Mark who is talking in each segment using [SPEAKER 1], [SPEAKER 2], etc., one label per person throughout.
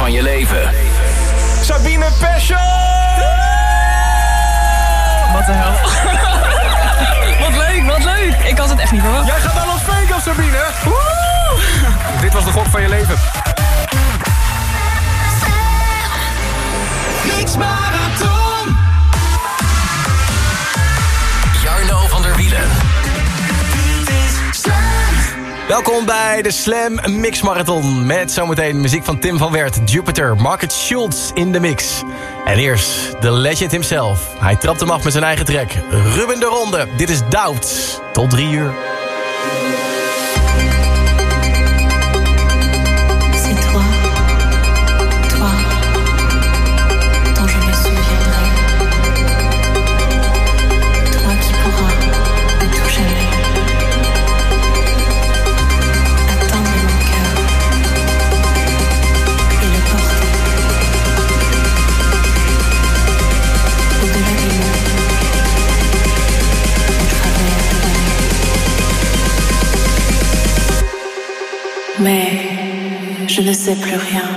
[SPEAKER 1] van je leven.
[SPEAKER 2] Sabine Pescho!
[SPEAKER 3] Wat de hel. wat leuk, wat leuk. Ik had het echt niet verwacht.
[SPEAKER 2] Jij gaat naar Las Vegas, Sabine! Dit was de gok van je leven.
[SPEAKER 4] Mix Marathon.
[SPEAKER 2] Welkom bij de Slam Mix Marathon. Met zometeen muziek van Tim van Wert, Jupiter, Market Schultz in de mix. En eerst de legend himself. Hij trapt hem af met zijn eigen track. Ruben de Ronde. Dit is Doubt. Tot drie uur.
[SPEAKER 5] Mais je ne sais plus rien.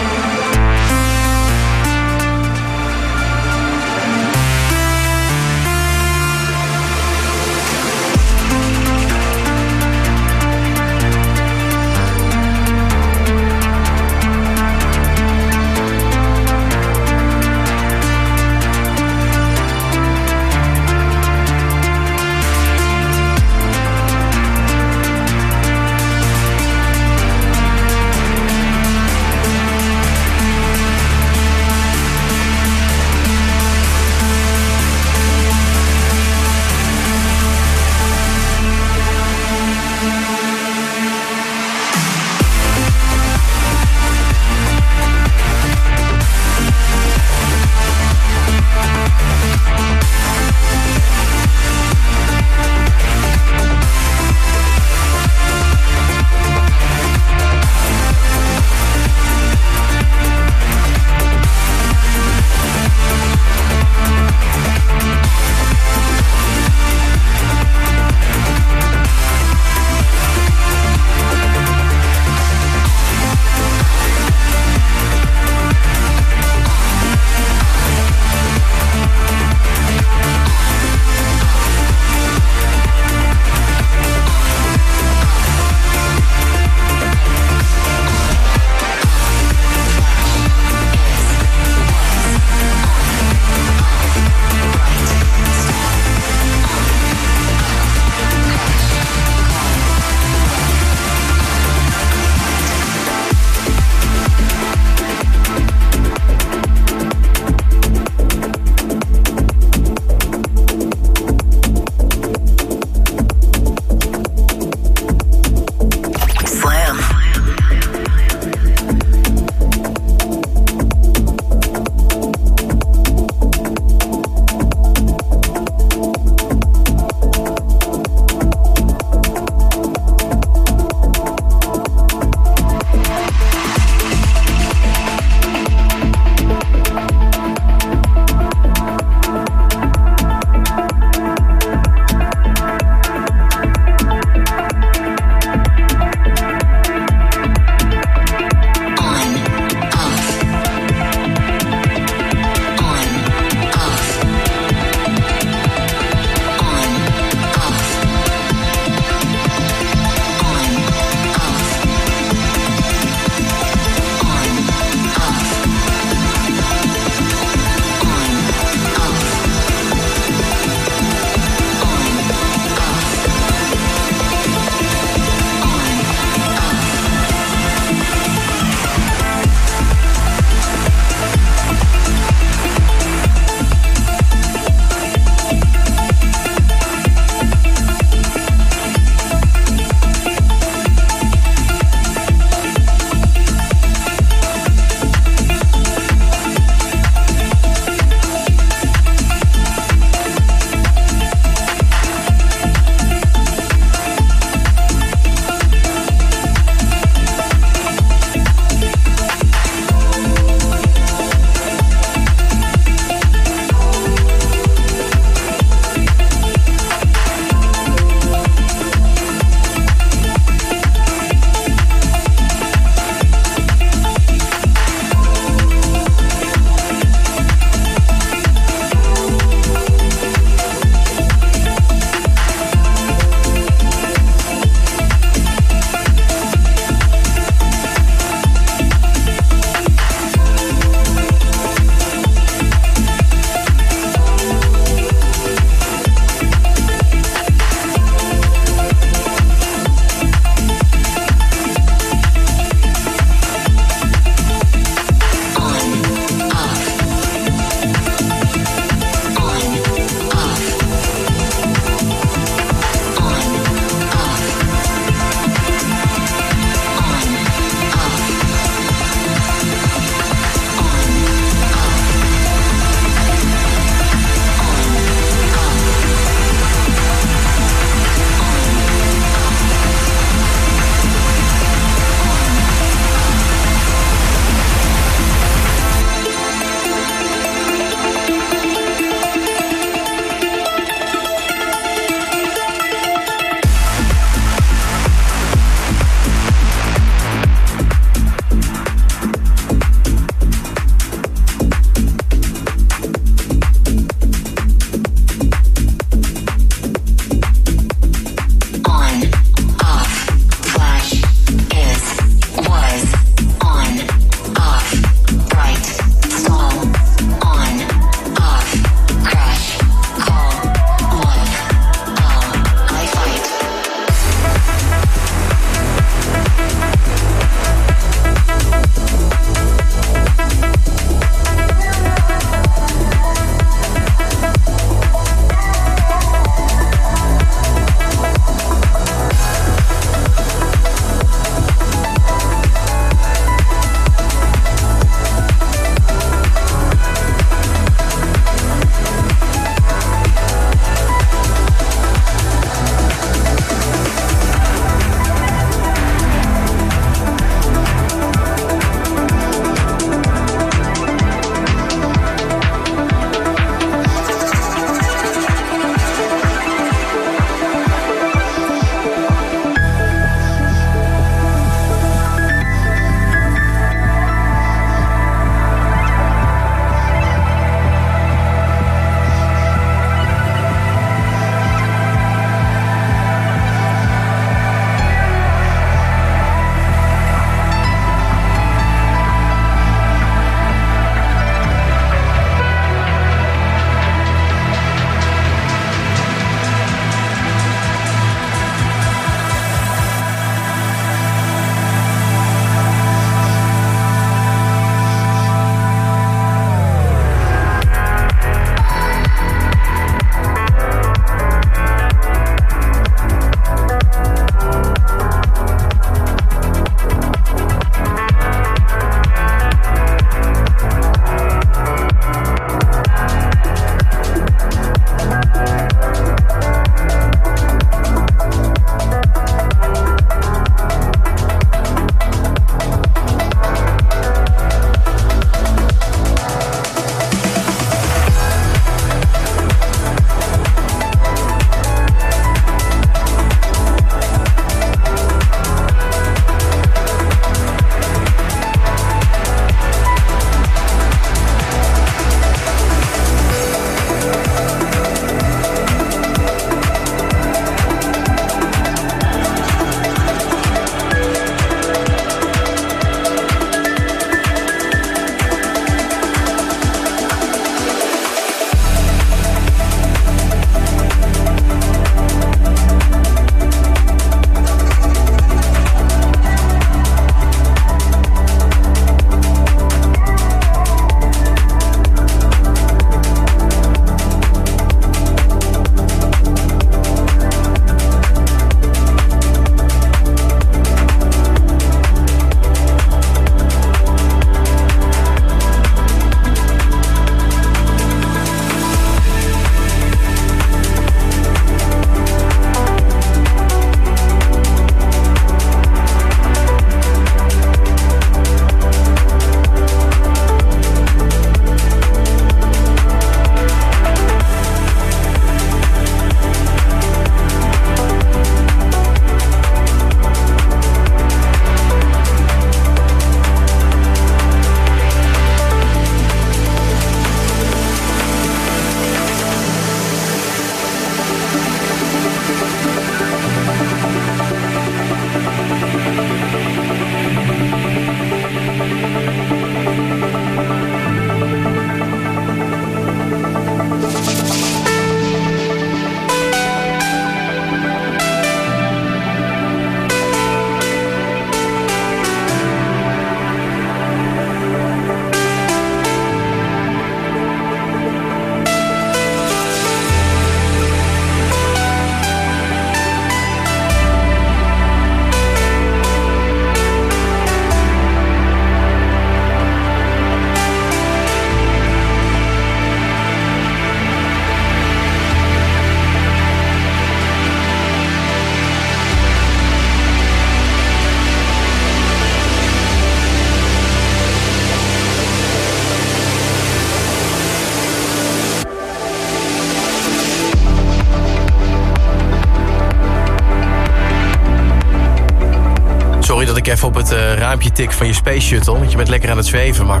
[SPEAKER 2] Ik even op het uh, raampje tik van je Space Shuttle. Want je bent lekker aan het zweven, maar...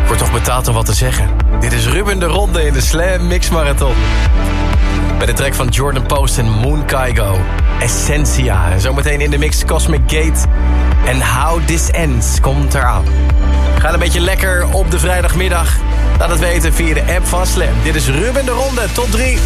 [SPEAKER 2] Ik word toch betaald om wat te zeggen. Dit is Ruben de Ronde in de Slam Mix Marathon. Bij de track van Jordan Post en Moon Kaigo. Essentia. En zometeen in de mix Cosmic Gate. En How This Ends komt eraan. Ga een beetje lekker op de vrijdagmiddag. Laat het weten via de app van Slam. Dit is Ruben de Ronde. Tot drie.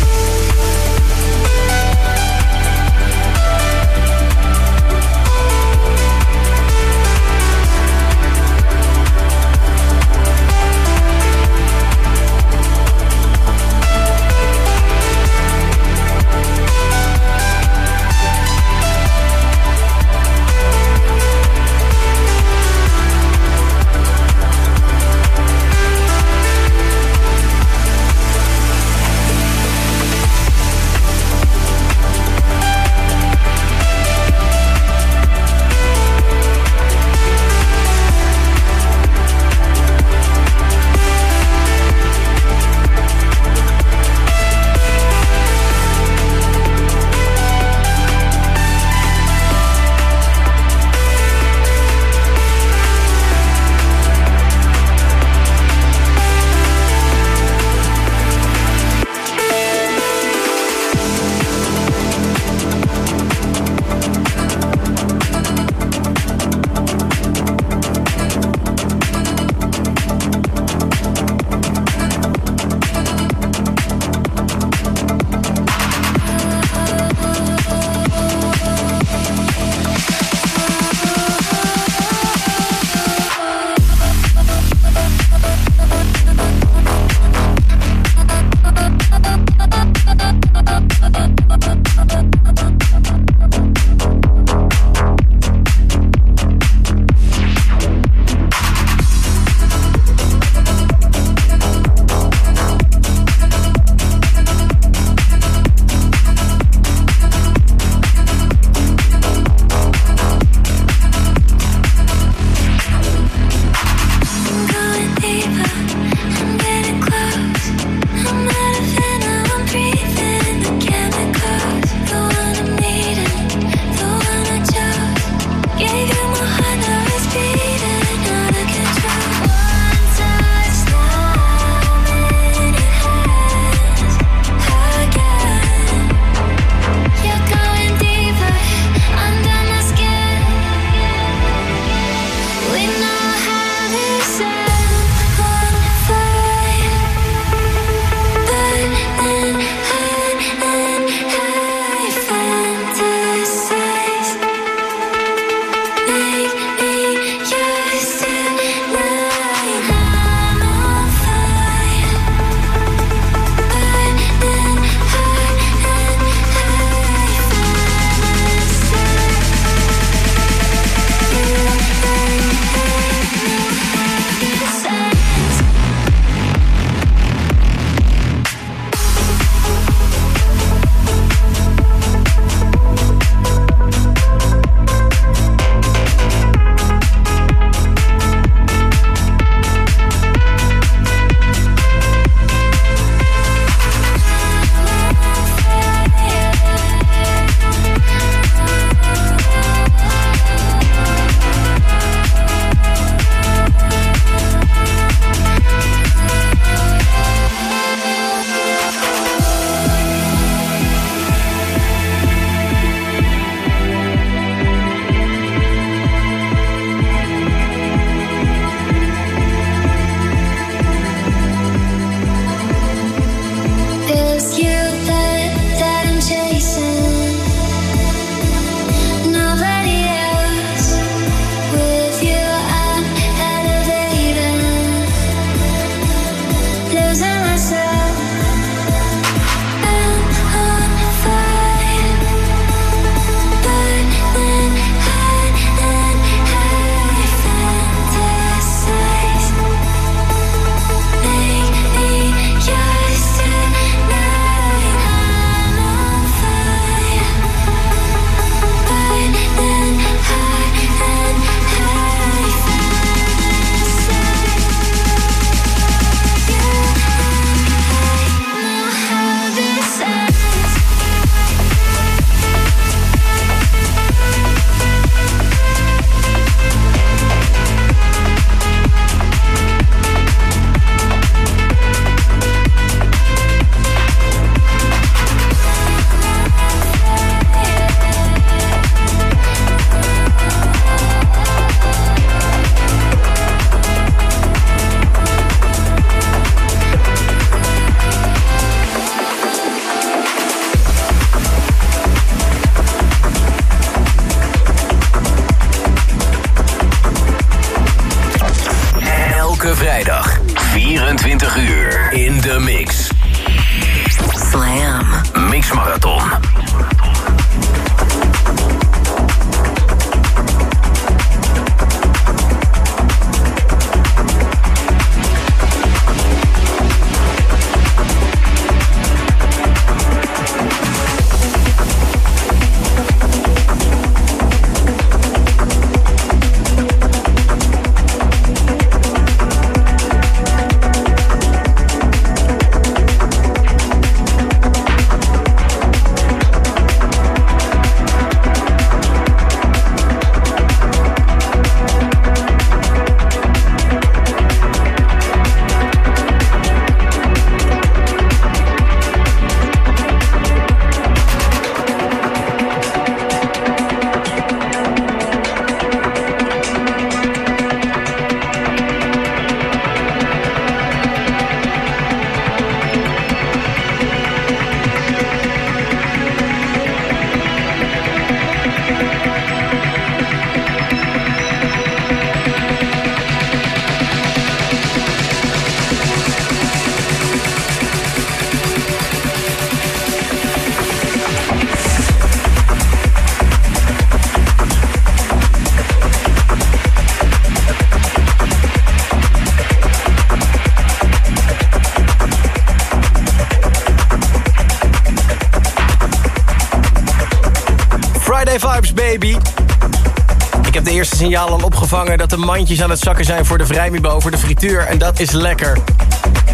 [SPEAKER 2] Opgevangen dat de mandjes aan het zakken zijn voor de vrijmibo voor de frituur. En dat is lekker.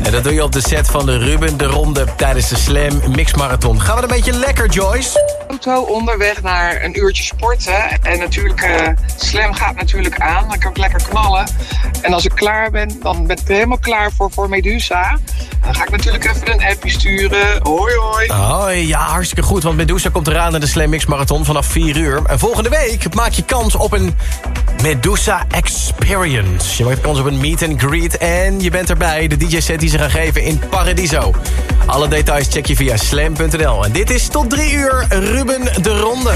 [SPEAKER 2] En dat doe je op de set van de Ruben de Ronde tijdens de Slam Mix Marathon. Gaan we een beetje lekker, Joyce?
[SPEAKER 6] auto onderweg naar een uurtje sporten. En natuurlijk, eh, slam gaat natuurlijk aan. Dan kan ik lekker knallen. En als ik klaar ben, dan ben ik helemaal klaar voor, voor Medusa. Dan ga ik natuurlijk even een appje sturen. Hoi hoi.
[SPEAKER 2] Oh, ja, hartstikke goed. Want Medusa komt eraan naar de Slam Mix Marathon vanaf 4 uur. En volgende week maak je kans op een Medusa Experience. Je maakt kans op een meet and greet. En je bent erbij, de DJ-set die ze gaan geven in Paradiso. Alle details check je via slam.nl. En dit is tot 3 uur Ruben de Ronde.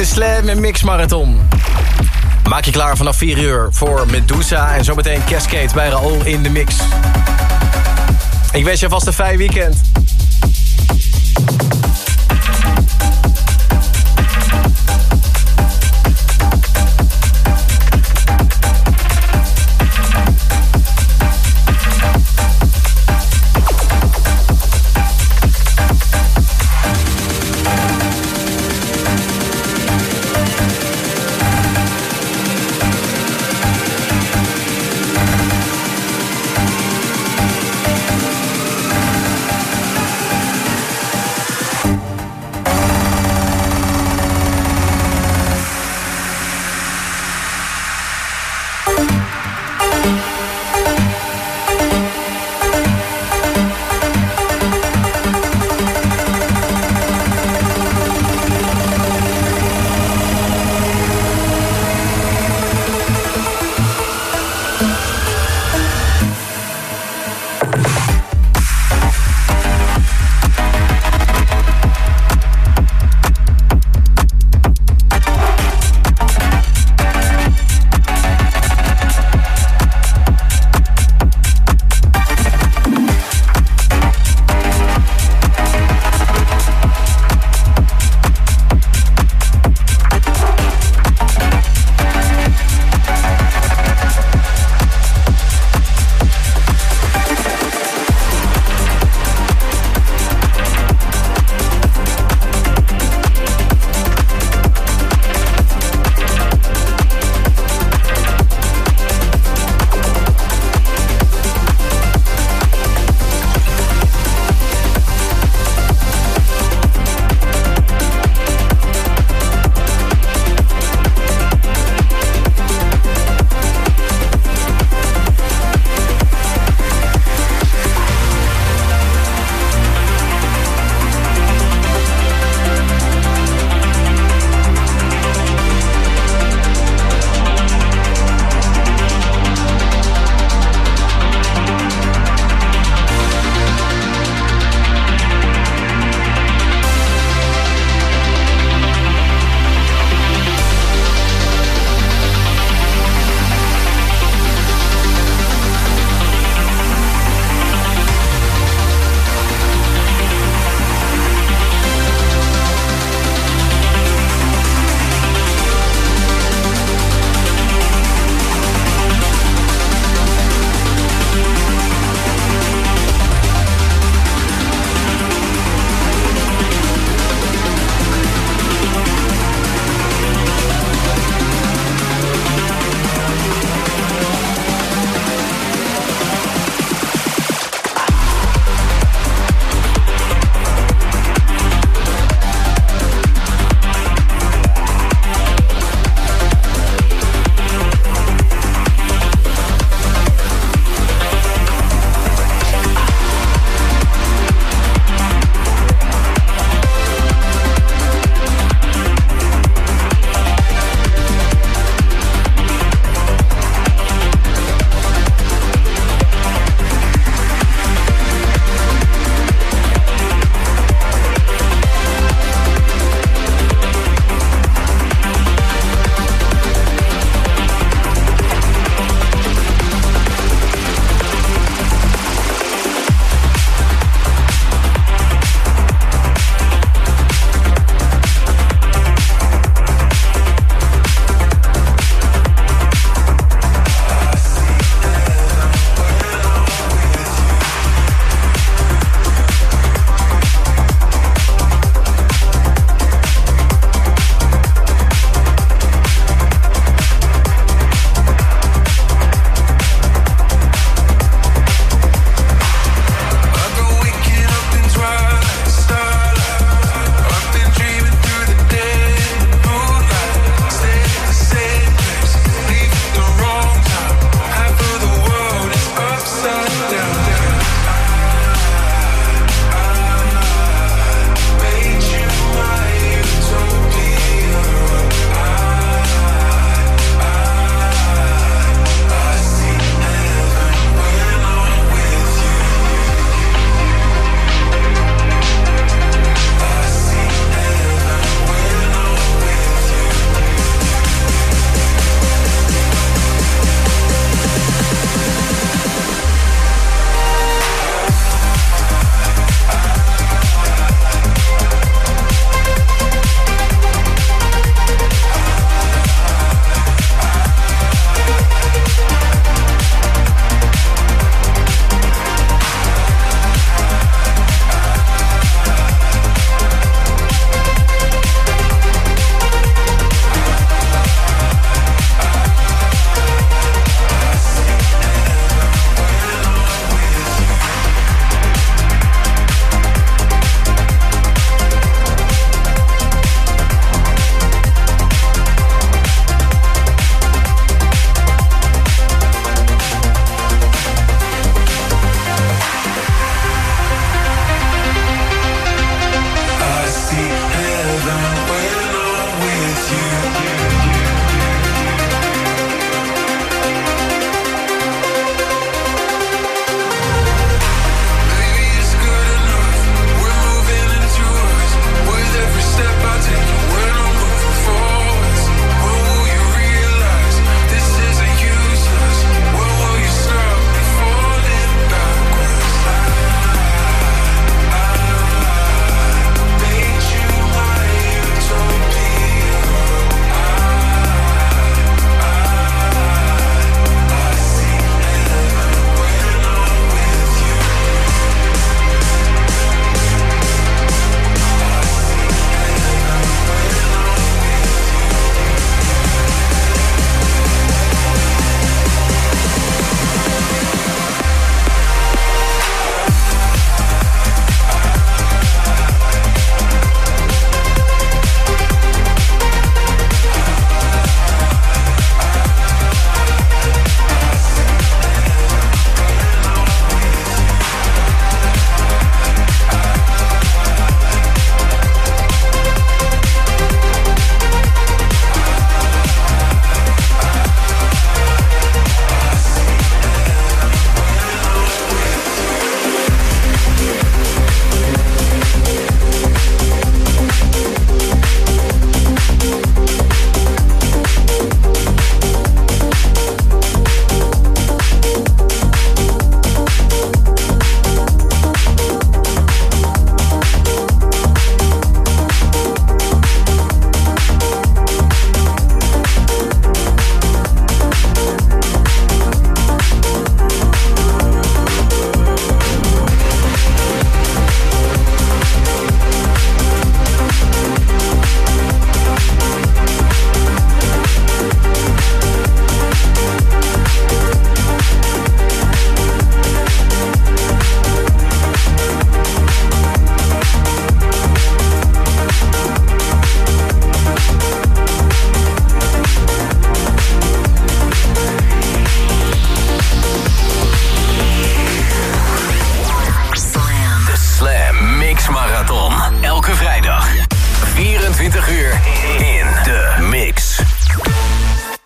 [SPEAKER 2] De Slam Mix Marathon. Maak je klaar vanaf 4 uur voor Medusa en zometeen Cascade bij Raoul in de mix. Ik wens je vast een fijn weekend.